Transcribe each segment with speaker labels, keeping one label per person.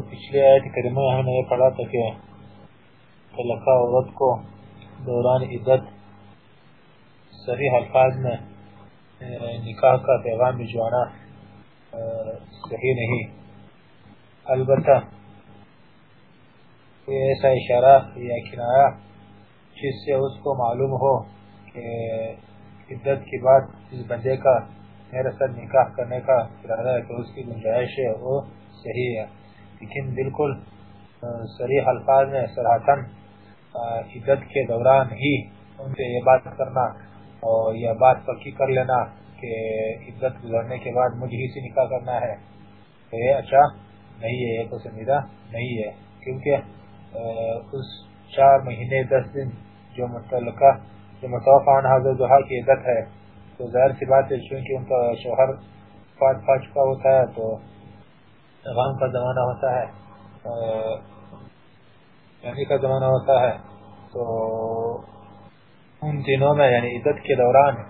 Speaker 1: تو پچھلے آیت کریمہ ہم نے پڑھا تھا کہ طلقہ عورت کو دوران عدت صحیح الفاظ میں یعنی نکاح کا پیغام بھجوانا صحیح نہیں۔ البتہ کوئی ایسا اشارہ یا کنایا جس سے اس کو معلوم ہو کہ عدت کے بعد اس بندے کا میرے ساتھ نکاح کرنے کا ارادہ ہے کہ اس کی گنجائش ہے، وہ صحیح ہے۔ لیکن بالکل صریح الفاظ میں سراہتن عدت کے دوران ہی ان سے یہ بات کرنا اور یہ بات پکی کر لینا کہ عدت گزرنے کے بعد مجھ ہی سے نکاح کرنا ہے۔ تو یہ اچھا نہیں ہے، یہ پسندیدہ نہیں ہے۔ کیونکہ اس چار مہینے، دس دن جو متعلقہ، جو متوقع حاضر دہا کی عدت ہے، تو ظاہر سی بات ہے، چونکہ ان کا شوہر پا چکا ہوتا ہے، تو غم کا زمانہ ہوتا ہے یعنی کا زمانہ ہوتا ہے، تو ان دنوں میں یعنی عدت کے دوران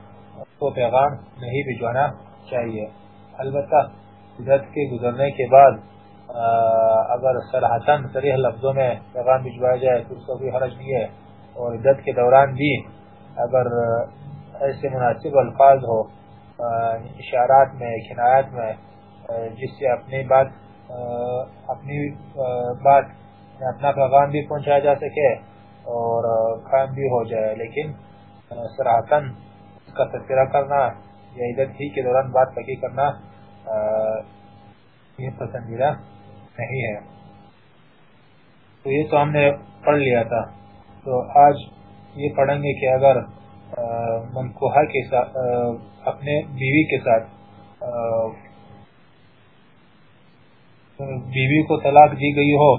Speaker 1: کو پیغام نہیں بھجوانا چاہیے۔ البتہ عدت کے گزرنے کے بعد اگر سراہتاً صریح لفظوں میں پیغام بھجوایا جائے، تو اس کو بھی حرج نہیں ہے۔ اور عدت کے دوران بھی اگر ایسے مناسب الفاظ ہو اشارات میں، کنایات میں جس سے اپنی بات اپنی بات اپنا پیغام بھی پہنچایا جا سکے اور کام بھی ہو جائے، لیکن سراہتن اس کا تذکرہ کرنا، یا عدت ہی کے دوران بات پکی کرنا یہ پسندیدہ نہیں ہے۔ تو یہ تو ہم نے پڑھ لیا تھا۔ تو آج یہ پڑھیں گے کہ اگر منقوہ کے ساتھ اپنے بیوی کے ساتھ بیوی کو طلاق دی گئی ہو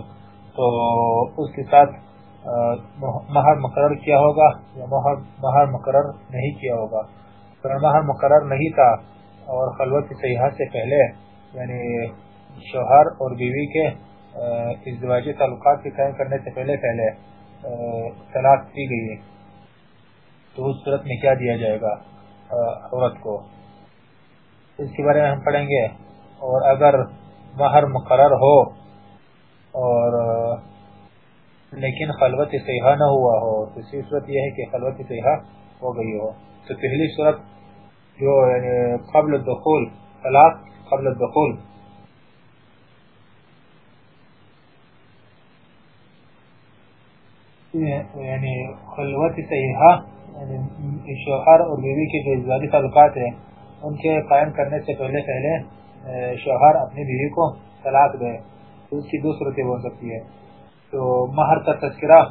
Speaker 1: تو اس کے ساتھ مہر مقرر کیا ہوگا یا مہر مقرر نہیں کیا ہوگا؟ مہر مقرر نہیں تھا اور خلوت سیاح سے پہلے یعنی شوہر اور بیوی کے ازدواجی تعلقات کے قائم کرنے سے پہلے پہلے طلاق دی گئی تو اس صورت میں کیا دیا جائے گا عورت کو؟ اس کے بارے میں ہم پڑھیں گے۔ اور اگر مہر مقرر ہو اور، لیکن خلوت سیاح نہ ہوا ہو تیسری صورت یہ ہے کہ خلوت سیاح ہو گئی ہو۔ تو پہلی صورت جو یعنی قبل الدخول طلاق قبل الدخول یعنی خلوت سیاح یعنی شوہر اور بیوی کے جو ازدواجی تعلقات ہیں، ان کے قائم کرنے سے پہلے پہلے شوہر اپنی بیوی کو طلاق دے، تو اس کی دو صورتیں ہو سکتی ہے تو مہر کا تذکرہ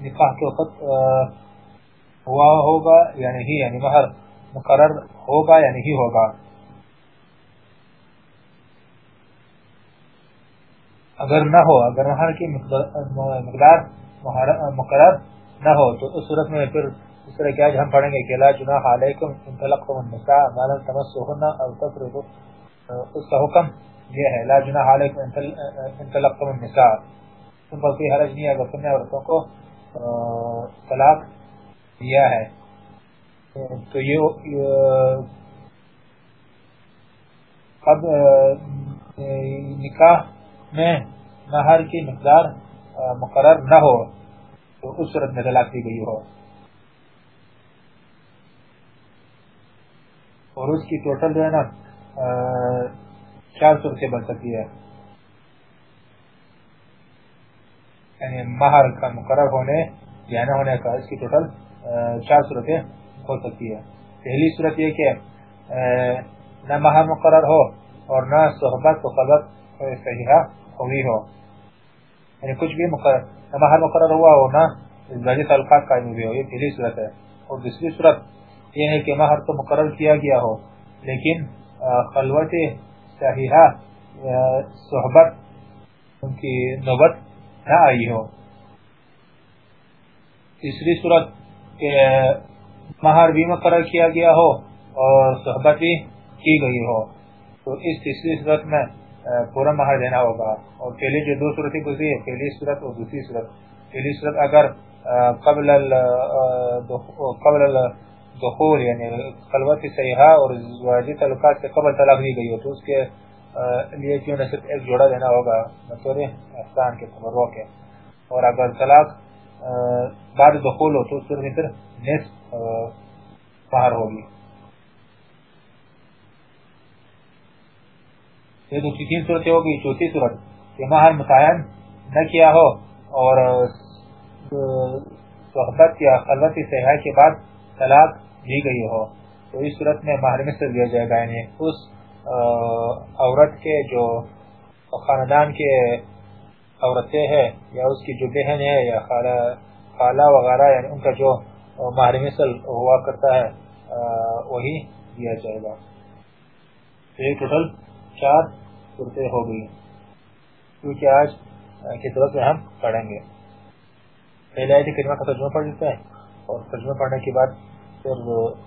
Speaker 1: نکاح کے وقت ہوا ہوگا یعنی یا نہیں یعنی مہر مقرر ہوگا یعنی یا نہیں ہوگا۔ اگر نہ ہو، اگر مہر کی مقدار، مقرر نہ ہو، تو اس صورت میں پھر اس طرح کیا ہم پڑھیں گے کہ لا جناح علیکم ان طلقتم النساء ما لم تمسوهن او تفرضوا اس کا حکم یہ ہے، لا جناح علیکم ان طلقتم النساء. تم پر کوئی حرج نہیں ہے، اگر تم نے عورتوں کو طلاق دیا ہے، تو یہ اب نکاح میں مہر کی مقدار مقرر نہ ہو، تو اس صورت میں طلاق دی گئی ہو۔ اور اس کی ٹوٹل جو ہے نا چار صورتیں بن سکتی ہے۔ یعنی مہر کا مقرر ہونے یا نہ ہونے کا اس کی ٹوٹل چار صورتیں ہو سکتی ہے۔ پہلی صورت یہ کہ نہ مہر مقرر ہو اور نہ صحبت و خلط صحیحہ ہوئی ہو۔ یعنی کچھ بھی مقرر، نہ مہر مقرر ہوا ہو نہ تعلقات قائم ہوئے ہو، یہ پہلی صورت ہے۔ اور دوسری صورت یہ ہے کہ مہر تو مقرر کیا گیا ہو، لیکن خلوت صحیحہ صحبت، ان کی نوبت نہ آئی ہو۔ تیسری صورت کہ مہر بھی مقرر کیا گیا ہو اور صحبت بھی کی گئی ہو۔ تو اس تیسری صورت میں پورا مہر دینا ہوگا۔ اور پہلی جو دو صورتیں گزری ہے پہلی صورت اور دوسری صورت۔ پہلی صورت اگر قبل قبل دخول یعنی خلوت سیحہ اور زواجی تعلقات سے قبل طلاق دی گئی ہو، تو اس کے لیے کیوں نہ صرف ایک جوڑا دینا ہوگا، بطور احسان کے تبرو کے۔ اور اگر طلاق بعد دخول ہو، تو صرف پھر نصف باہر ہوگی۔ یہ دوسری تین صورتیں ہوگی، چوتھی صورت، کہ مہر متعین نہ کیا ہو اور صحبت یا خلوت صحیح کے بعد طلاق دی گئی ہو، تو اس صورت میں مہر مصر دیا جائے گا یعنی اس عورت کے جو خاندان کے عورتیں ہیں یا اس کی جو بہن ہے یا خالہ وغیرہ یعنی ان کا جو مہر مثل ہوا کرتا ہے وہی دیا جائے گا۔ تو یہ ٹوٹل چار صورتیں ہو گئی۔ کیونکہ آج کی صورت میں ہم پڑھیں گے۔ پہلے آیت کریمہ کا ترجمہ پڑھ لیتا ہے اور ترجمہ پڑھنے کے بعد پھر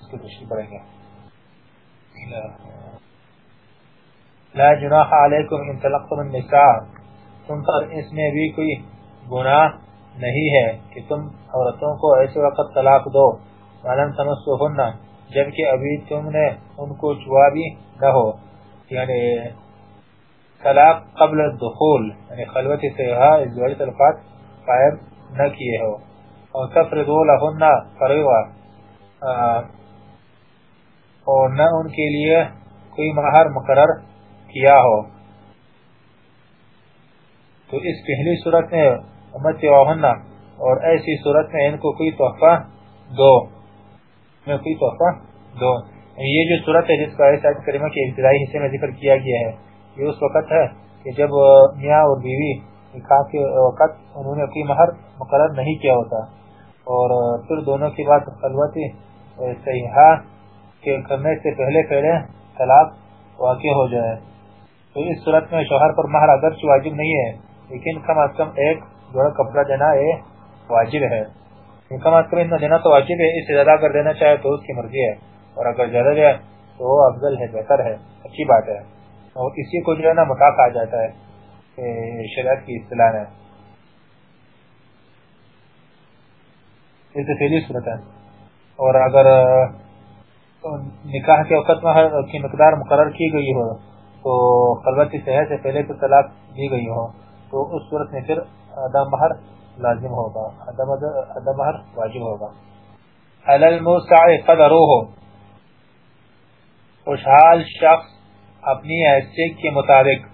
Speaker 1: اس کی تشریح پڑھیں گے۔ لا جناح علیکم ان طلقتم النساء۔ تم پر اس میں بھی کوئی گناہ نہیں ہے کہ تم عورتوں کو ایسے وقت طلاق دو۔ معلوم تمسوہن، جبکہ ابھی تم نے ان کو چوا بھی نہ ہو۔ یعنی طلاق قبل الدخول یعنی خلوت سیہا ازواج طلقات قائم نہ کیے ہو۔ اور تفردو لہن فریضہ اور نہ ان کے لیے کوئی مہر مقرر کیا ہو۔ تو اس پہلی صورت میں امت اور ایسی صورت میں ان کو کوئی تحفہ دو۔ میں کوئی تحفہ دو۔ یعنی یہ جو صورت ہے، جس کا ایسا کریمہ کے ابتدائی حصے میں ذکر کیا گیا ہے، یہ اس وقت ہے کہ جب میاں اور بیوی نکاح کے وقت انہوں نے کوئی مہر مقرر نہیں کیا ہوتا۔ اور پھر دونوں کی بات خلوتی صحیحہ کے کرنے سے پہلے پہلے طلاق واقع ہو جائے۔ تو اس صورت میں شوہر پر مہر اگرچہ واجب نہیں ہے، لیکن کم از کم ایک جوڑا کپڑا دینا یہ واجب ہے۔ کم از کم اتنا دینا تو واجب ہے، اس سے زیادہ اگر دینا چاہے تو اس کی مرضی ہے۔ اور اگر زیادہ دے تو وہ افضل ہے، بہتر ہے، اچھی بات ہے۔ اور اسی کو جو ہے نا متا کہا جاتا ہے شریعت کی اصطلاح ہے۔ اس پہلی صورت ہے۔ اور اگر نکاح کے وقت مہر کی مقدار مقرر کی گئی ہو، تو خلوت کی صحت سے پہلے تو طلاق دی گئی ہو، تو اس صورت میں پھر ادا مہر لازم ہوگا ادا مہر واجب ہوگا۔ الموسع قدروہ، خوشحال شخص اپنی حیثیت کے مطابق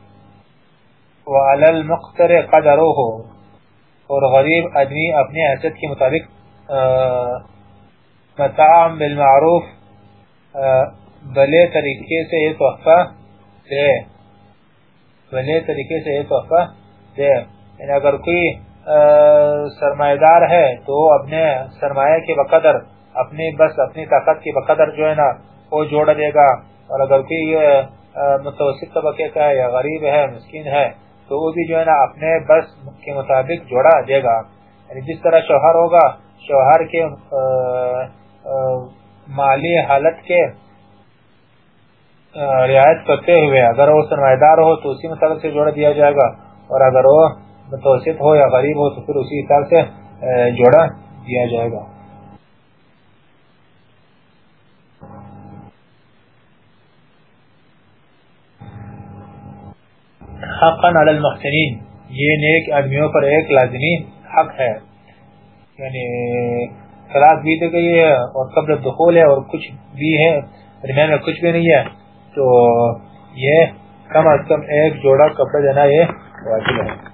Speaker 1: وعلى المقتر قدروہ، اور غریب آدمی اپنی حیثیت کے مطابق متعام بالمعروف بلے طریقے سے یہ تحفہ دے۔ بلے طریقے سے یہ تحفہ دے۔ یعنی اگر کوئی سرمایہ دار ہے تو اپنے سرمایہ کے بقدر، اپنی بس، اپنی طاقت کے بقدر جو ہے نا، وہ جوڑ دے گا۔ اور اگر کوئی متوسط طبقے کا ہے یا غریب ہے، مسکین ہے، تو وہ بھی جو ہے نا، اپنے بس کے مطابق جوڑا دے گا۔ یعنی جس طرح شوہر ہوگا شوہر کے مالی حالت کے رعایت کرتے ہوئے اگر وہ سرمایہ دار ہو تو اسی مطابق سے جوڑا دیا جائے گا اور اگر وہ متوسط ہو یا غریب ہو تو پھر اسی حساب سے جوڑا دیا جائے گا۔ حقا علی المحسنین، یہ نیک آدمیوں پر ایک لازمی حق ہے۔ یعنی طلاق بھی دے گئی ہے اور قبل دخول ہے اور کچھ بھی ہے، درمیان میں کچھ بھی نہیں ہے، تو یہ کم از کم ایک جوڑا کپڑا دینا یہ واجب ہے۔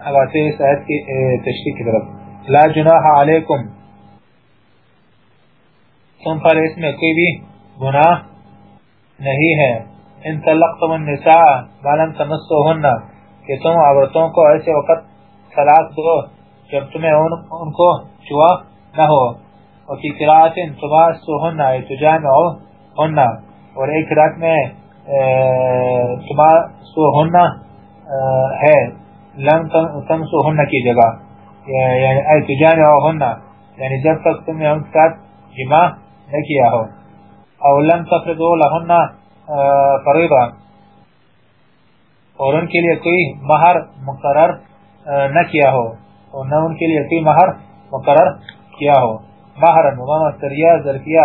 Speaker 1: اب آتے ہیں اس آیت کی تشریح کی طرف۔ لا جناح علیکم تم پر اس میں کوئی بھی گناہ نہیں ہے۔ ان طلقتم النساء مالم تمسوهن کہ تم عورتوں کو ایسے وقت طلاق دو جب تمہیں ان, ان کو چوا نہ ہو۔ وفي قراءت تماسوهن اي تجامعوهن اور ایک قراءت میں تماسوهن ہے۔ لم تمسوهن کی جگہ۔ یعنی اي تجامعوهن یعنی جب تک تمہیں ان کے ساتھ جمع نہ کیا ہو۔ او لم تفرضوا لهن فریضا۔ اور ان کے لیے کوئی مہر مقرر نہ کیا ہو۔ اور نہ ان کے لیے کوئی مہر مقرر کیا ہو۔ مہر ممستریہ ظرفیہ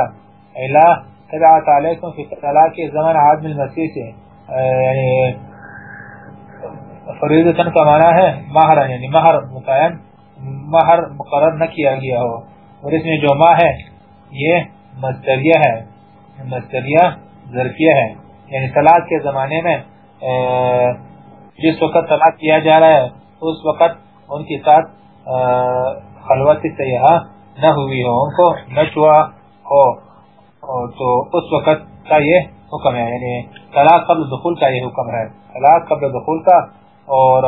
Speaker 1: الہ تبعات علیکم فی طلاق زمن عادم المسیح سے۔ یعنی فریضتن کا معنی ہے مہر یعنی مہر متعین مہر مقرر نہ کیا گیا ہو۔ اور اس میں جو ماہ ہے، یہ مستریہ ہے مستریہ ظرفیہ ہے۔ یعنی طلاق کے زمانے میں جس وقت طلاق کیا جا رہا ہے، اس وقت ان کے ساتھ خلوت سیاح نہ ہوئی ہو، ان کو نہ چھوا ہو تو اس وقت کا یہ حکم ہے۔ یعنی طلاق قبل دخول کا یہ حکم ہے۔ طلاق قبل دخول کا اور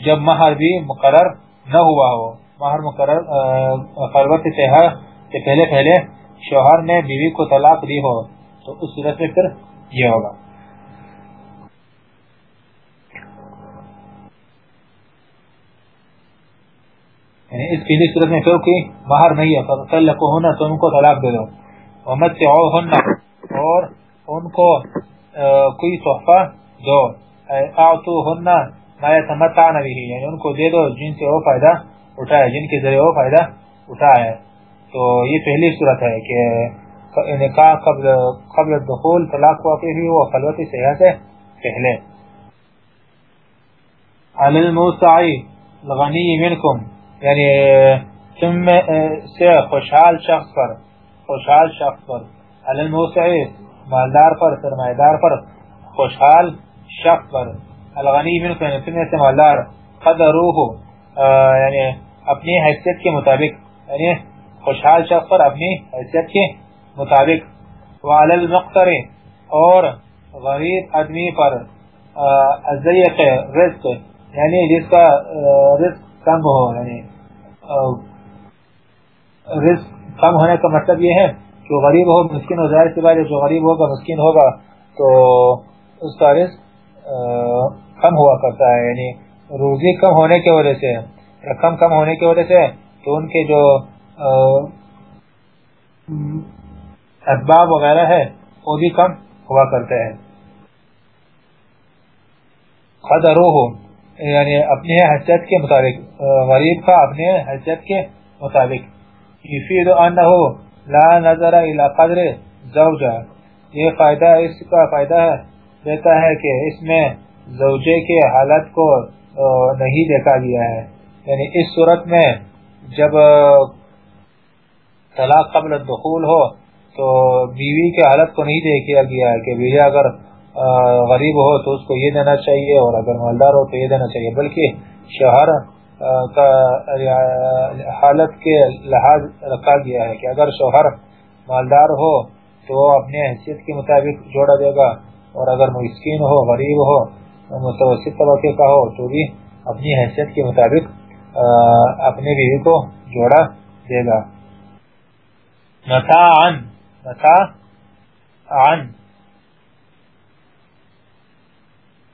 Speaker 1: جب مہر بھی مقرر نہ ہوا ہو۔ مہر مقرر خلوت سیاح سے پہلے پہلے شوہر نے بیوی کو طلاق دی ہو، تو اس صورت میں پھر یہ ہوگا۔ یعنی اس پہلی صورت میں پھر کوئی مہر نہیں ہے فَتَلَّقُ ہونا تو ان کو طلاق دے دو۔ وَمَتِّعُوهُنَّ، اور ان کو کوئی تحفہ دو۔ آتو اعطوهن ما يتمتعن به یعنی ان کو دے دو جن سے وہ فائدہ اٹھائے، جن کے ذریعے وہ فائدہ اٹھائے۔ تو یہ پہلی صورت ہے کہ نکاح قبل قبل الدخول طلاق واقع ہوئی، وہ خلوت سیاح سے پہلے۔ علی الموسعی الغنی منکم یعنی تم سے خوشحال شخص پر، خوشحال شخص پر علی الموسعی مالدار پر، سرمایدار پر خوشحال شخص پر۔ الغنی منکم یعنی تم سے مالدار قدروه یعنی اپنی حیثیت کے مطابق یعنی خوشحال شخص پر اپنی حیثیت کے مطابق وعلى المقتر اور غریب آدمی پر ازیق رزق یعنی جس کا رزق کم ہو یعنی رزق کم ہونے کا مطلب یہ ہے کہ غریب ہو، مسکین ہو، ظاہر سی بات ہے، جو غریب ہوگا، مسکین ہوگا، تو اس کا رزق کم ہوا کرتا ہے یعنی روزی کم ہونے کی وجہ سے رقم کم ہونے کی وجہ سے، تو ان کے جو اسباب وغیرہ ہے، وہ بھی کم ہوا کرتے ہیں۔ قدروہ یعنی اپنے حیثیت کے مطابق غریب کا اپنے حیثیت کے مطابق۔ یفید انہو لا نظر الى قدر زوجہ۔ یہ فائدہ، اس کا فائدہ دیتا ہے کہ اس میں زوجے کے حالت کو نہیں دیکھا گیا ہے۔ یعنی اس صورت میں جب طلاق قبل الدخول ہو، تو بیوی کے حالت کو نہیں دیکھا گیا ہے کہ بیوی اگر غریب ہو تو اس کو یہ دینا چاہیے اور اگر مالدار ہو تو یہ دینا چاہیے۔ بلکہ شوہر کا حالت کے لحاظ رکھا گیا ہے کہ اگر شوہر مالدار ہو تو وہ اپنے حیثیت کے مطابق جوڑا دے گا اور اگر مسکین ہو، غریب ہو، متوسط طبقے کا ہو تو بھی اپنی حیثیت کے مطابق اپنے بیوی کو جوڑا دے گا۔ متاعن متاع عن.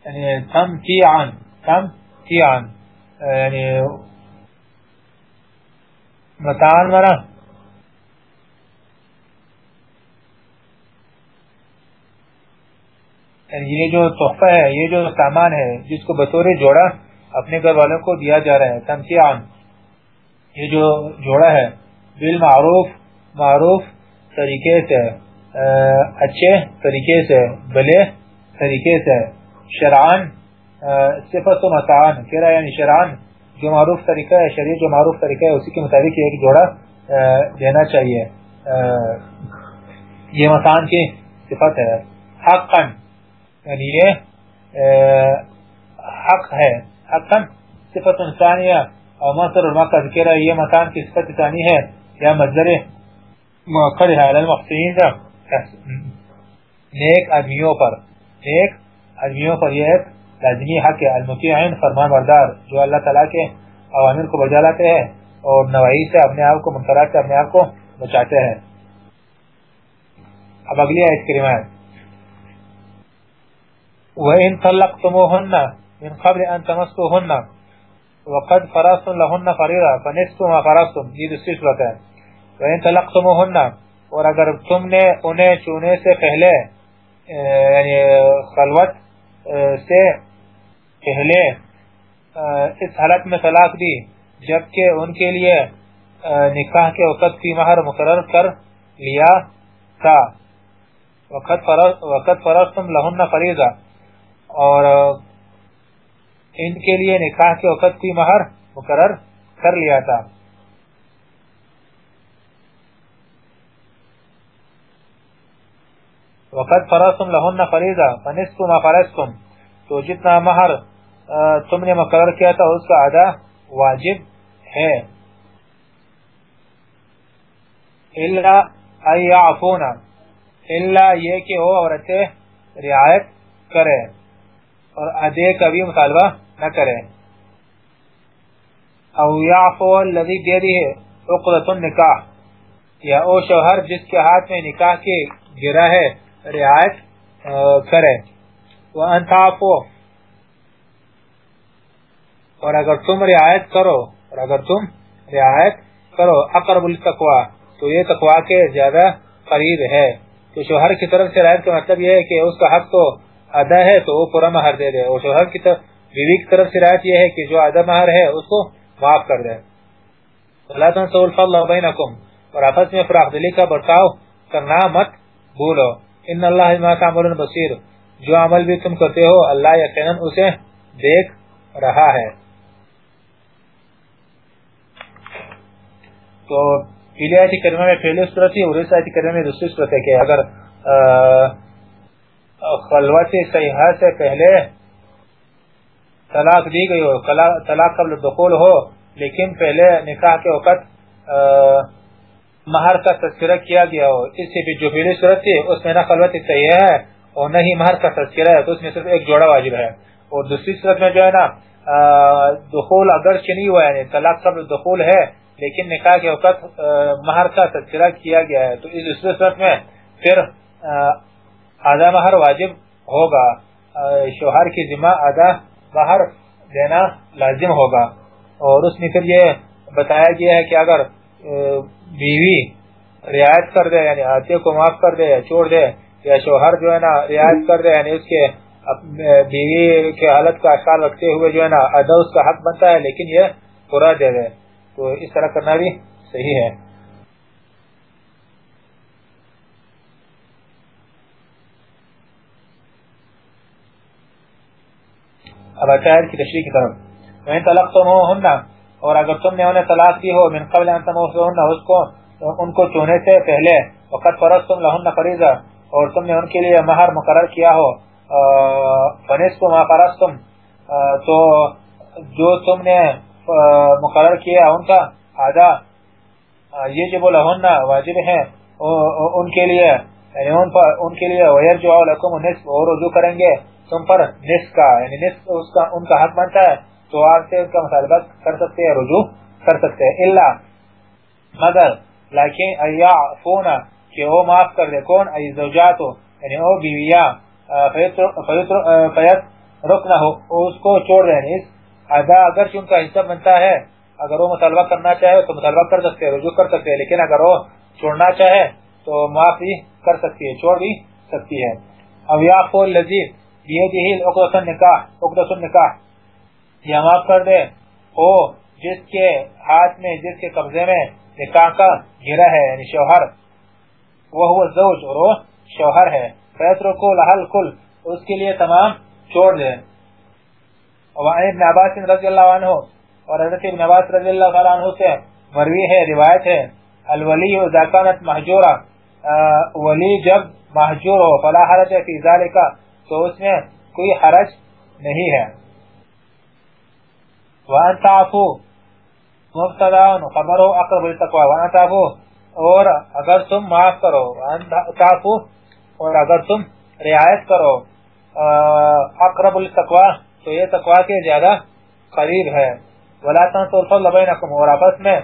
Speaker 1: يعني تمتيعا تمتيعا. يعني متاعا مرا یعنی یہ جو تحفہ ہے، یہ جو سامان ہے، جس کو بطور جوڑا اپنے گھر والوں کو دیا جا رہا ہے، تمتیعا. یہ جو جوڑا ہے، بالمعروف معروف طریقے سے اچھے طریقے سے، بلے طریقے سے شرعان صفت و متعان کہہ رہا یعنی شرعان جو معروف طریقہ ہے شریع جو معروف طریقہ ہے، اسی کے مطابق ایک جوڑا دینا چاہیے۔ یہ متعان کی صفت ہے۔ حقا یعنی یہ حق ہے۔ حقا، صفت ثانیہ، اور مصر اور کہہ رہا یہ متعان کی صفت ثانی ہے۔ یا مصدر مؤخر ہے علی المحسنین نیک آدمیوں پر. نیک آدمیوں پر یہ ایک لازمی حق ہے. المطیعین فرمان بردار جو اللہ تعالیٰ کے عوامر کو بجا لاتے ہیں اور نوائی سے اپنے آپ کو منکرات سے اپنے آپ کو بچاتے ہیں. اب اگلی آیت کریمہ ہے. وَإِن طَلَّقْتُمُوهُنَّ مِن قَبْلِ أَن تَمَسُّوهُنَّ وَقَدْ فَرَضْتُمْ لَهُنَّ فَرِيضَةً فَنِصْفُ مَا فَرَضْتُمْ یہ دوسری صورت ہے. وَإِن طَلَّقْتُمُوهُنَّ اور اگر تم نے انہیں چونے سے پہلے یعنی خلوت سے پہلے اس حالت میں طلاق دی، جبکہ ان کے لیے نکاح کے وقت کی مہر مقرر کر لیا تھا۔ وقت فرستم لہن فریضہ۔ اور ان کے لیے نکاح کے وقت کی مہر مقرر کر لیا تھا۔ وقت فرستم لہن فریضہ فنسکو ما فرستم تو جتنا مہر تم نے مقرر کیا تھا، اس کا ادا واجب ہے۔ الا ایعفونا الا یہ کہ وہ عورتیں رعایت کرے اور ادے کا بھی مطالبہ نہ کرے او یعفو الذی بیدہ عقدۃ النکاح، یا او شوہر جس کے ہاتھ میں نکاح کی گرہ ہے۔ رعایت کرے وان تعفو اور اگر تم رعایت کرو، اور اگر تم رعایت کرو، اقرب التقوی تو یہ تقوی کے زیادہ قریب ہے۔ تو شوہر کی طرف سے رعایت کا مطلب یہ ہے کہ اس کا حق تو ادا ہے، تو وہ پورا مہر دے دے۔ اور شوہر کی طرف، بیوی کی طرف سے رعایت یہ ہے کہ جو ادا مہر ہے، اس کو معاف کر دے۔ لا تنسوا الفضل بینکم اور آپس میں فراخ دلی کا برتاؤ کرنا مت بھولو۔ ان اللہ ما تعملون بصیر۔ جو عمل بھی تم کرتے ہو، اللہ یقینا اسے دیکھ رہا ہے۔ تو پہلی آیت کریمہ میں پہلی صورت ہے اور اس آیت کریمہ میں دوسری صورت ہے کہ اگر خلوت صحیحہ سے پہلے طلاق دی گئی ہو، طلاق قبل دخول ہو، لیکن پہلے نکاح کے وقت مہر کا تذکرہ کیا گیا ہو۔ اس سے بھی جو پہلی صورت تھی، اس میں نہ خلوت صحیحہ ہے اور نہ ہی مہر کا تذکرہ ہے، تو اس میں صرف ایک جوڑا واجب ہے۔ اور دوسری صورت میں جو ہے نا دخول اگر نہیں ہوا یعنی طلاق قبل دخول ہے، لیکن نکاح کے وقت مہر کا تذکرہ کیا گیا ہے۔ تو اس صورت میں پھر آدھا مہر واجب ہوگا۔ شوہر کی ذمہ آدھا مہر دینا لازم ہوگا۔ اور اس میں پھر یہ بتایا گیا ہے کہ اگر بیوی رعایت کر دے یعنی آتے کو معاف کر دے یا چھوڑ دے یا شوہر جو ہے نا رعایت کر دے یعنی اس کے بیوی کے حالت کا خیال رکھتے ہوئے جو ہے نا ادا اس کا حق بنتا ہے، لیکن یہ پورا دے دے۔ تو اس طرح کرنا بھی صحیح ہے۔ اب اچائر کی تشریح کی طرف۔ وَإِن طَلَقْتُمُوهُنَّ اور اگر تم نے انہیں طلاق دی ہو، من قبل ان تموسوهن اس کو، ان کو چونے سے پہلے وقت فرستم لہن فریضہ، اور تم نے ان کے لیے مہر مقرر کیا ہو فنسکو ما فرستم تو جو تم نے مقرر کیا ان کا آدھا یہ جو بولا واجب ہے ان کے لیے یعنی ان کے لیے ویر جو لکم نصف اور رجوع کریں گے تم پر نصف کا یعنی نصف اس کا، ان کا حق بنتا ہے۔ تو آپ سے ان کا مطالبہ کر سکتے ہیں، رجوع کر سکتے ہیں۔ اللہ مگر، لیکن ایعفونا، کہ وہ معاف کر دے۔ کون؟ ای زوجاتو یعنی وہ بیویا فیت رکنا ہو، اس کو چھوڑ رہے ہیں۔ اس ادا اگر ان کا حصہ بنتا ہے، اگر وہ مطالبہ کرنا چاہے تو مطالبہ کر سکتے ہیں، رجوع کر سکتے ہیں، لیکن اگر وہ چھوڑنا چاہے تو معاف بھی کر سکتی ہے، چھوڑ بھی سکتی ہے۔ اب یا فول لذیذ بیدہ العقدۃ النکاح عقدۃ النکاح۔ یا معاف کر دے۔ او، جس کے ہاتھ میں، جس کے قبضے میں نکاح کا گرا ہے یعنی شوہر، وہ هو الزوج اور وہ شوہر ہے۔ فیترکو لحل کل، اس کے لیے تمام چھوڑ دے۔ وعن ابن عباس رضی اللہ عنہ اور حضرت ابن عباس رضی اللہ عنہ سے مروی ہے، روایت ہے۔ الولی اذا كانت محجورہ ولی جب محجور ہو، فلا حرج فی ذالک تو اس میں کوئی حرج نہیں ہے۔ وان تعفو مبتدا خبر ہو اقرب التقوی وان تعفو اور اگر تم معاف کرو وان تعفو اور اگر تم رعایت کرو اقرب التقوی تو یہ تقوی کے زیادہ قریب ہے۔ ولا تنسوا الفضل بينكم اور آپس میں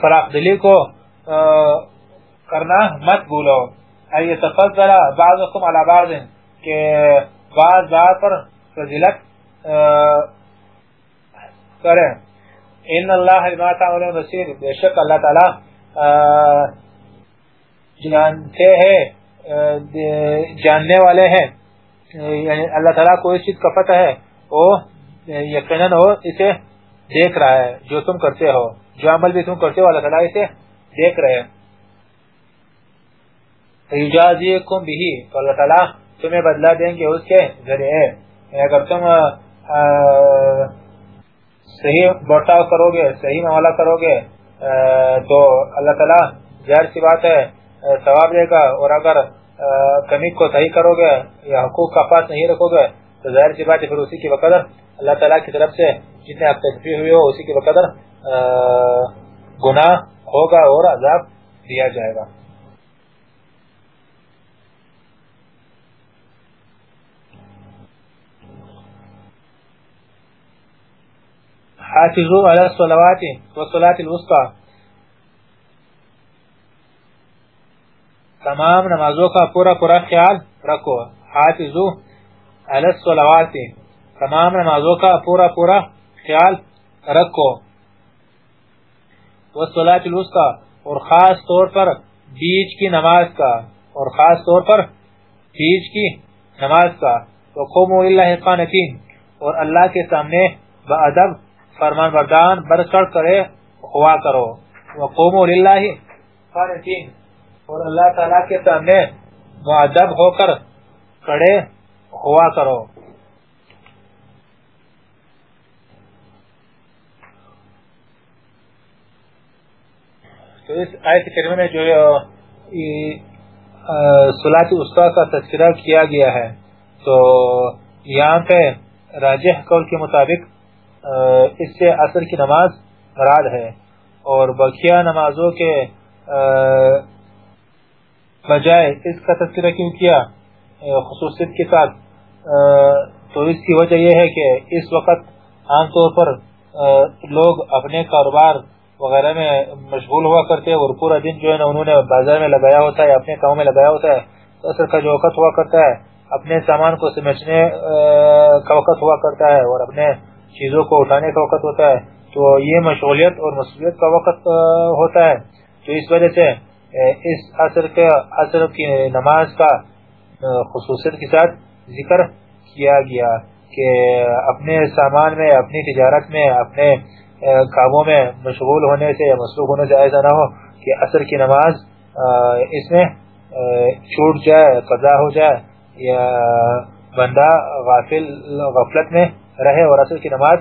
Speaker 1: فراق دلی کو کرنا مت بھولو۔ ای تفضل بعضكم على بعض کہ بعض بعض پر فضیلت کرے ان اللہ بما تعملون بصیر۔ بے شک اللہ تعالی جانتے ہیں جاننے والے ہیں۔ یعنی اللہ تعالیٰ کو اس چیز کا پتہ ہے۔ وہ یقیناً وہ اسے دیکھ رہا ہے، جو تم کرتے ہو۔ جو عمل بھی تم کرتے ہو، اللہ تعالیٰ اسے دیکھ رہے ہیں۔ یجازیکم بھی تو اللہ تعالیٰ تمہیں بدلا دیں گے اس کے ذریعے۔ یعنی اگر تم صحیح برتاؤ کرو گے صحیح معاملہ کرو گے تو اللہ تعالیٰ ظاہر سی بات ہے ثواب دے گا، اور اگر کمی کو صحیح کرو گے یا حقوق کا پاس نہیں رکھو گے تو ظاہر سی بات ہے پھر اسی کی بقدر اللہ تعالیٰ کی طرف سے جتنے آپ تکفی ہوئے ہو، اسی کی بقدر گناہ ہوگا اور عذاب دیا جائے گا۔ حافظوا على الصلوات والصلاة الوسطى تمام نمازوں کا پورا پورا خیال رکھو. حافظو علی الصلوات تمام نمازوں کا پورا پورا خیال رکھو. والصلاة الوسطى اور خاص طور پر بیچ کی نماز کا، اور خاص طور پر بیچ کی نماز کا. وقوموا للہ قانتین اور اللہ کے سامنے بادب فرمان بردان برسڑ کرے ہوا کرو. وقوموا للہ قانتین اور اللہ تعالیٰ کے سامنے معدب ہو کر کڑے ہوا کرو. تو اس آیت کریمہ میں جو صلاة استا کا تذکرہ کیا گیا ہے، تو یہاں پہ راجح قول کے مطابق اس سے اثر کی نماز مراد ہے اور بقیہ نمازوں کے بجائے اس کا تذکرہ کیوں کیا؟ خصوصیت کے ساتھ۔ تو اس کی وجہ یہ ہے کہ اس وقت عام طور پر لوگ اپنے کاروبار وغیرہ میں مشغول ہوا کرتے ہیں اور پورا دن جو ہے نا انہوں نے بازار میں لگایا ہوتا ہے، اپنے کام میں لگایا ہوتا ہے۔ اثر کا جو وقت ہوا کرتا ہے، اپنے سامان کو سمجھنے کا وقت ہوا کرتا ہے اور اپنے چیزوں کو اٹھانے کا وقت ہوتا ہے، تو یہ مشغولیت اور مسئولیت کا وقت ہوتا ہے۔ تو اس وجہ سے اس اثر کے کی نماز کا خصوصیت کے ساتھ ذکر کیا گیا کہ اپنے سامان میں، اپنی تجارت میں، اپنے کاموں میں مشغول ہونے سے یا مصروف ہونے سے ایسا نہ ہو کہ اثر کی نماز اس میں چھوٹ جائے قضا ہو جائے یا بندہ غافل، غفلت میں رہے اور اثر کی نماز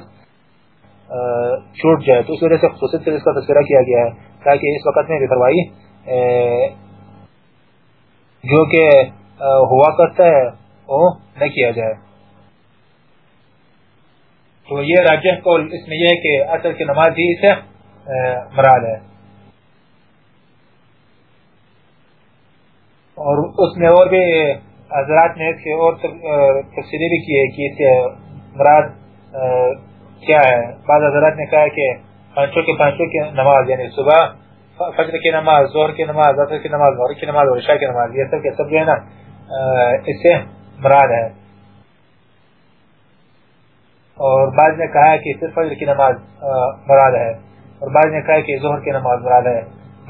Speaker 1: چھوٹ جائے۔ تو اس وجہ سے خصوصیت سے اس کا تذکرہ کیا گیا ہے، تاکہ اس وقت میں بھروائی جو کہ ہوا کرتا ہے، وہ نہ کیا جائے۔ تو یہ راجہ قول اس میں یہ ہے کہ اصل کی نماز ہی سے مراد ہے۔ اور اس میں اور بھی حضرات نے اس کے اور تفصیلی بھی کی ہے کہ اس مراد کیا ہے؟ بعض حضرات نے کہا کہ پانچوں کے پانچوں کی نماز یعنی صبح فجر کی نماز، ظہر کی نماز، عصر کی نماز غور کی نماز اور عشاء کی نماز، یہ سب کے سب جو ہے نا اس سے مراد ہے۔ اور بعض نے کہا کہ صرف فجر کی نماز مراد ہے۔ اور بعض نے کہا کہ ظہر کی نماز مراد ہے۔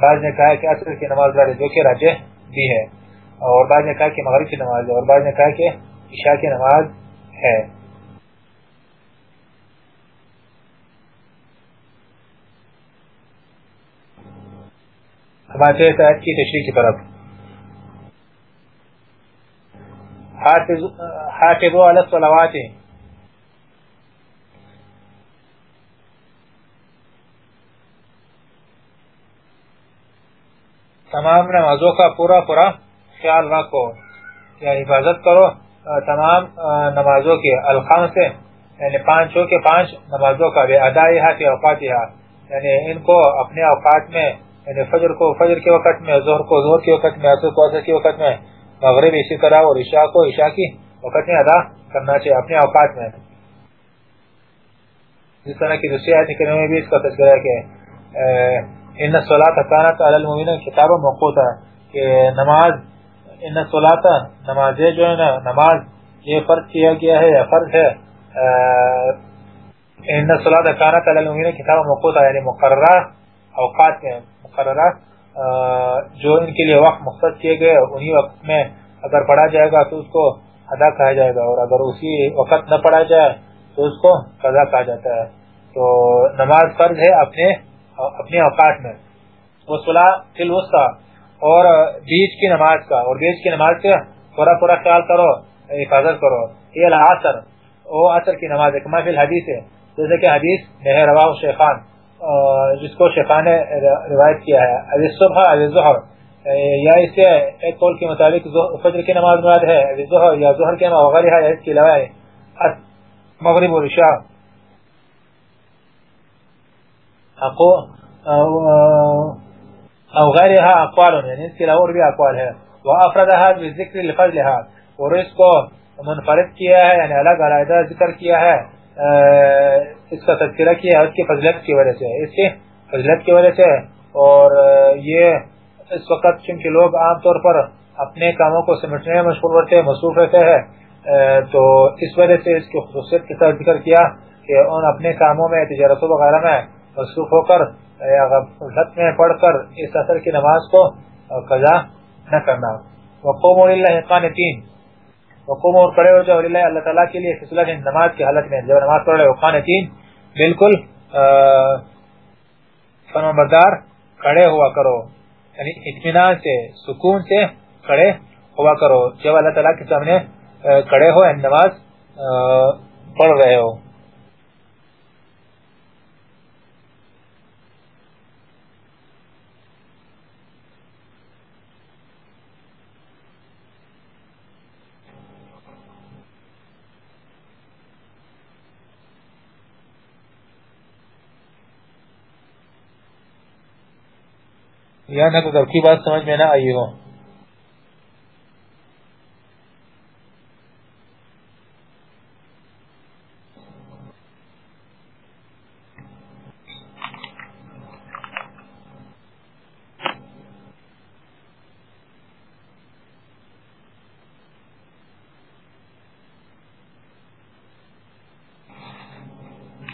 Speaker 1: بعض نے کہا کہ عصر کی نماز مراد ہے، جو کہ راجہ بھی ہے۔ اور بعض نے کہا کہ مغرب کی نماز ہے۔ اور بعض نے کہا کہ عشاء کی نماز ہے۔ ہمارے آیت کی تشریح کی طرف۔ حافظوا علی الصلوات۔ تمام نمازوں کا پورا پورا خیال رکھو، یا حفاظت کرو۔ تمام نمازوں کے الخام سے یعنی پانچوں کے پانچ نمازوں کا بے ادائی ہے اوقات یعنی ان کو اپنے اوقات میں یعنی فجر کو، فجر کے وقت میں، ظہر کو، ظہر کے وقت میں، عصر کو، عصر کے وقت میں مغرب اسی طرح اور عشاء کو، عشاء کی وقت میں ادا کرنا چاہیے اپنے اوقات میں۔ جس طرح کی دوسری آیت کرنے میں بھی اس کا تذکرہ ہے کہ ان الصلاۃ کانت علی المؤمنین کتاب موقوتا کہ نماز، ان الصلاۃ نماز جو ہے نا، نماز یہ فرض کیا گیا ہے یا فرض ہے ان الصلاۃ کانت علی المؤمنین کتاب موقوتا یعنی مقررہ اوقات میں۔ مقررہ جو ان کے لیے وقت مختص کیے گئے، انہی وقت میں اگر پڑھا جائے گا تو اس کو ادا کہا جائے گا، اور اگر اسی وقت نہ پڑھا جائے تو اس کو قضا کہا جاتا ہے۔ تو نماز فرض ہے اپنے اپنے اوقات میں۔ اور بیچ کی نماز کا، اور بیچ کی نماز کا پورا پورا خیال کرو، حفاظت کرو۔ یہ العصر، وہ عصر کی نماز ہے، کما فی الحدیث ہے۔ جیسے کہ حدیث ہے، رواہ شیخان۔ جس کو شیخان نے روایت کیا ہے عزیز صبح عزیز ظہر یا اس سے ایک قول کے مطابق فجر کی نماز مراد ہے عزیز ظہر یا ظہر کے وغیرہ ہے اس کی علاوہ مغرب و رشاء او غیرها اقوال یعنی اس کے علاوہ اور بھی اقوال ہے وافردها بالذکر لفضلها اور اس کو منفرد کیا ہے یعنی الگ، علیحدہ ذکر کیا ہے۔ اس کا تذکرہ کیا ہے اس کی فضلت کی وجہ سے۔ اس کی فضلت کی وجہ سے اور یہ اس وقت چونکہ لوگ عام طور پر اپنے کاموں کو سمٹنے میں مشغول رہتے ہیں مصروف رہتے ہیں تو اس وجہ سے اس کی خصوصیت کے ساتھ ذکر کیا کہ ان اپنے کاموں میں تجارتوں وغیرہ میں مصروف ہو کر یا غفلت میں پڑھ کر اس اثر کی نماز کو قضا نہ کرنا۔ وقوم اللہ قانتین۔ حکم اور کڑے ہو جاؤ اللہ اللہ تعالیٰ کے لیے فصلہ نماز کی حالت میں، جب نماز پڑھ رہے ہو خانتین بالکل فرمبردار کھڑے ہوا کرو۔ یعنی اطمینان سے، سکون سے کھڑے ہوا کرو۔ جب اللہ تعالیٰ کے سامنے کھڑے ہو یعنی نماز پڑھ رہے ہو۔ یا نہ تو کی بات سمجھ میں نہ آئی ہو۔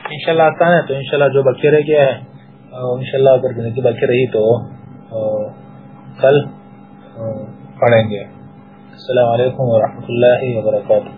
Speaker 1: انشاءاللہ آتا ہے تو انشاءاللہ جو بکی رہ گیا ہے، انشاءاللہ اگر گنتی بکی رہی تو کل پڑھیں گے۔ السلام علیکم ورحمۃ اللہ وبرکاتہ۔